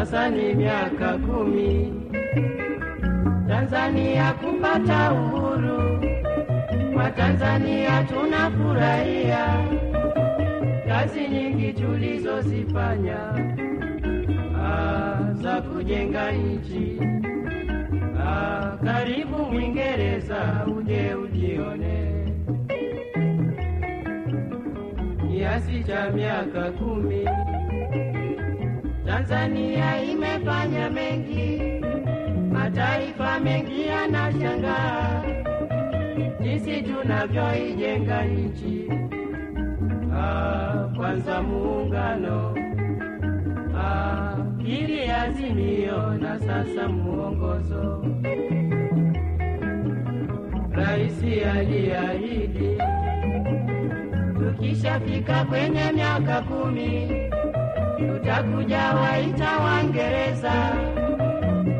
sasa ni miaka kumi Tanzania kupata uhuru. Kwa Tanzania tunafurahia kazi nyingi tulizozifanya ah, za kujenga nchi. Ah, karibu Mwingereza uje ujione kiasi cha miaka kumi Tanzania imefanya mengi, mataifa mengi yanashangaa jinsi tunavyoijenga nchi. Ah, kwanza muungano, ah, pili azimio na sasa muongozo. Raisi aliahidi tukishafika kwenye miaka kumi tutakuja waita Waingereza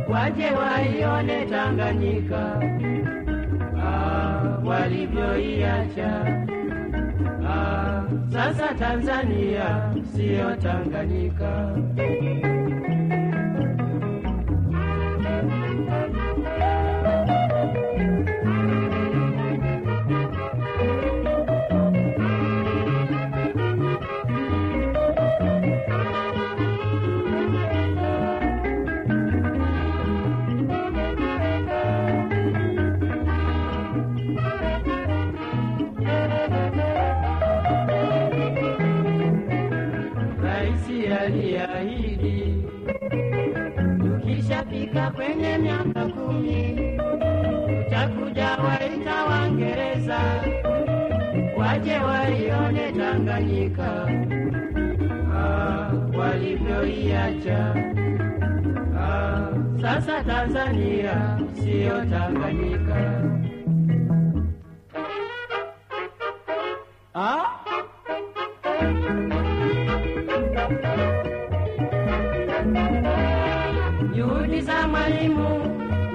waje waione Tanganyika ah, walivyoiacha. Ah, sasa Tanzania siyo Tanganyika. Kwenye miaka kumi utakuja waita Wangereza waje waione Tanganyika ah, walivyoiacha. Ah, sasa Tanzania siyo Tanganyika. Juhudi za Mwalimu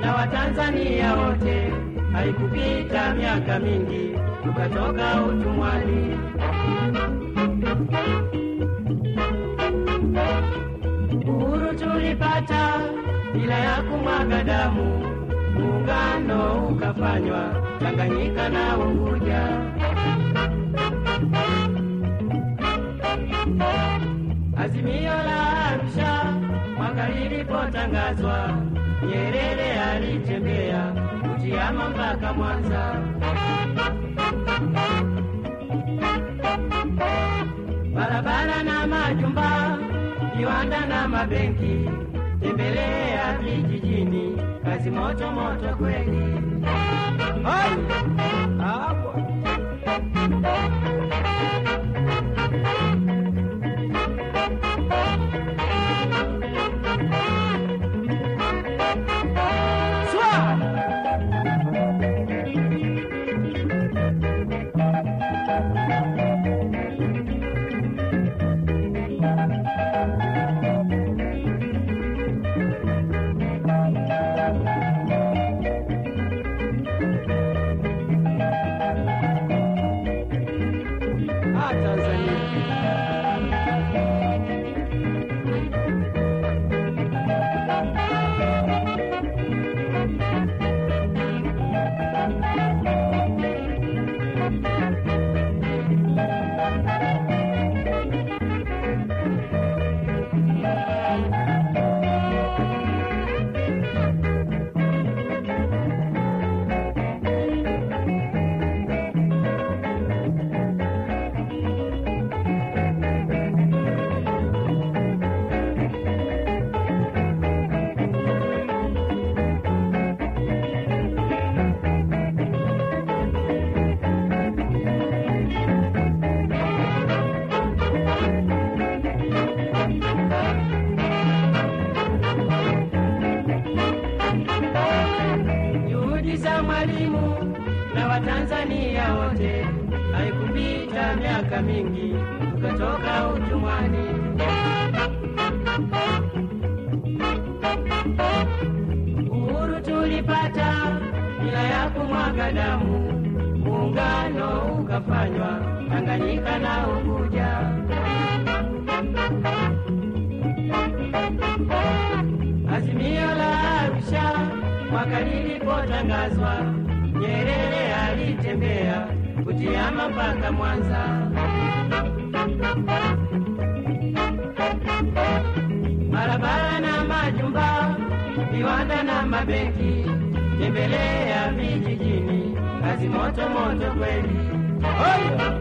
na Watanzania wote, haikupita miaka mingi tukatoka utumwani. Uhuru tulipata bila ya kumwaga damu, muungano ukafanywa Tanganyika na Unguja. Azimio la lilipotangazwa, Nyerere alitembea Butiama mpaka Mwanza. Barabara na majumba, viwanda na mabenki, tembelea vijijini, kazi moto moto kweli. wote, haikupita miaka mingi tukatoka utumwani. Uhuru tulipata bila ya kumwaga damu, muungano ukafanywa Tanganyika na Unguja. Azimio la Arusha mwaka lilipotangazwa, Nyerere alitembea Butiama mpaka Mwanza. Barabara na majumba, viwanda na mabenki, tembelea vijijini, kazi moto moto kweli. Oyo!